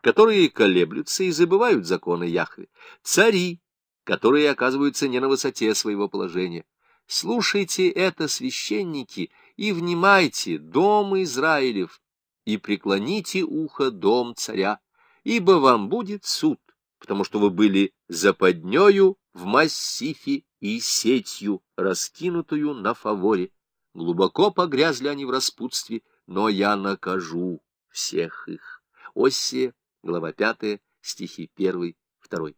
которые колеблются и забывают законы Яхве, цари, которые оказываются не на высоте своего положения. Слушайте это, священники, и внимайте, дом Израилев, и преклоните ухо дом царя, ибо вам будет суд, потому что вы были западнею в массифе и сетью, раскинутую на фаворе. Глубоко погрязли они в распутстве, но я накажу всех их. Осия, глава 5, стихи 1, 2.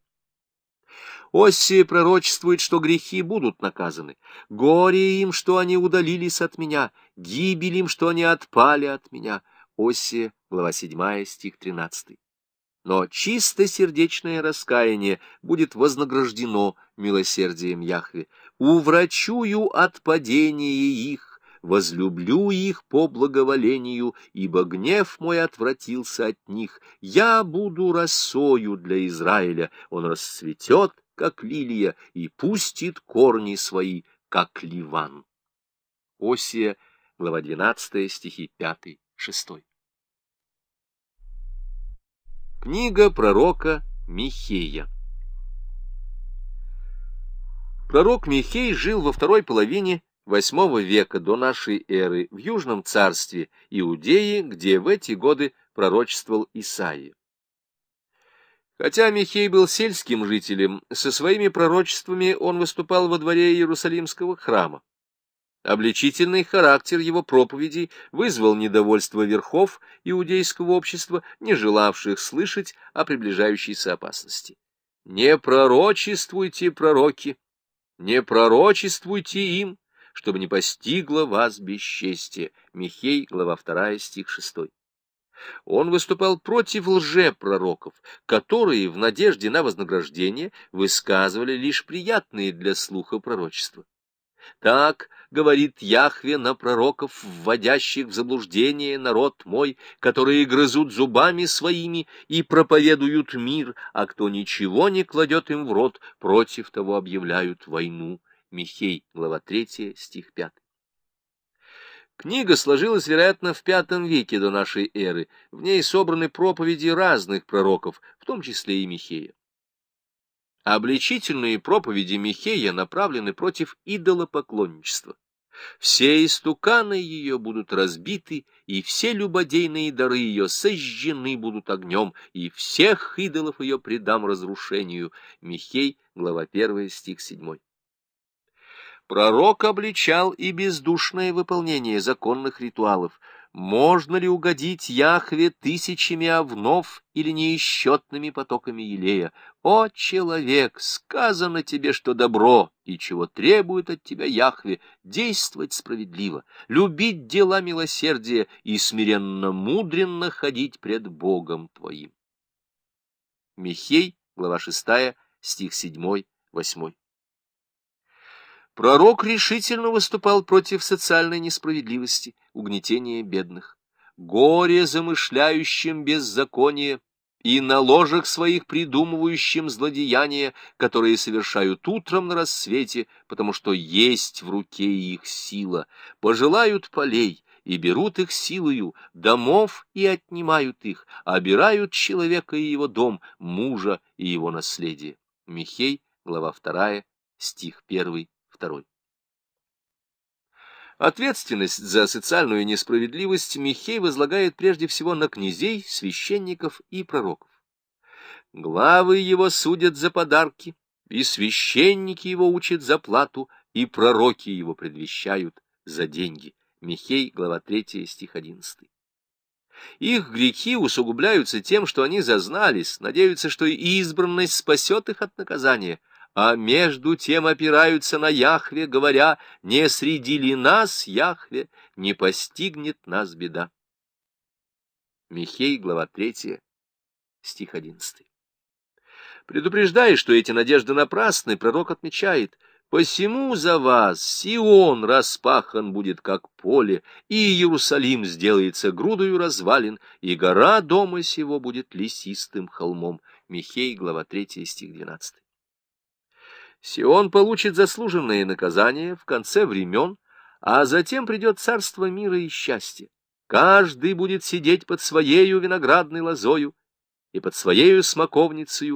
Осия пророчествует, что грехи будут наказаны. Горе им, что они удалились от меня, гибель им, что они отпали от меня. Осия, глава 7, стих 13. Но чистосердечное раскаяние будет вознаграждено милосердием Яхве. Уврачую от падения их, возлюблю их по благоволению, ибо гнев мой отвратился от них. Я буду росою для Израиля, он расцветет, как лилия, и пустит корни свои, как ливан. Осия, глава 12, стихи 5, 6. Книга пророка Михея Пророк Михей жил во второй половине восьмого века до нашей эры в Южном царстве Иудеи, где в эти годы пророчествовал Исаия. Хотя Михей был сельским жителем, со своими пророчествами он выступал во дворе Иерусалимского храма. Обличительный характер его проповедей вызвал недовольство верхов иудейского общества, не желавших слышать о приближающейся опасности. «Не пророчествуйте, пророки, не пророчествуйте им, чтобы не постигло вас бесчестие». Михей, глава 2, стих 6. Он выступал против лжепророков, которые в надежде на вознаграждение высказывали лишь приятные для слуха пророчества. Так говорит Яхве на пророков, вводящих в заблуждение народ мой, которые грызут зубами своими и проповедуют мир, а кто ничего не кладет им в рот, против того объявляют войну. Михей, глава 3, стих 5. Книга сложилась, вероятно, в V веке до нашей эры. В ней собраны проповеди разных пророков, в том числе и Михея. Обличительные проповеди Михея направлены против идолопоклонничества. Все истуканы ее будут разбиты, и все любодейные дары ее сожжены будут огнем, и всех идолов ее предам разрушению. Михей, глава 1, стих 7. Пророк обличал и бездушное выполнение законных ритуалов — можно ли угодить Яхве тысячами овнов или неисчетными потоками елея? О, человек, сказано тебе, что добро, и чего требует от тебя Яхве, действовать справедливо, любить дела милосердия и смиренно-мудренно ходить пред Богом твоим. Михей, глава 6, стих 7, 8. Пророк решительно выступал против социальной несправедливости, угнетения бедных. Горе замышляющим беззаконие и на ложах своих придумывающим злодеяния, которые совершают утром на рассвете, потому что есть в руке их сила, пожелают полей, и берут их силою, домов и отнимают их, обирают человека и его дом, мужа и его наследие. Михей, глава 2, стих 1 II. Ответственность за социальную несправедливость Михей возлагает прежде всего на князей, священников и пророков. Главы его судят за подарки, и священники его учат за плату, и пророки его предвещают за деньги. Михей, глава 3, стих 11. Их грехи усугубляются тем, что они зазнались, надеются, что избранность спасет их от наказания — а между тем опираются на Яхве, говоря, не среди ли нас, Яхве, не постигнет нас беда. Михей, глава 3, стих 11. Предупреждая, что эти надежды напрасны, пророк отмечает, «Посему за вас Сион распахан будет, как поле, и Иерусалим сделается грудою развалин, и гора дома сего будет лесистым холмом». Михей, глава 3, стих 12. Сион получит заслуженное наказание в конце времен, а затем придет царство мира и счастья. Каждый будет сидеть под своею виноградной лозою, и под своею смоковницею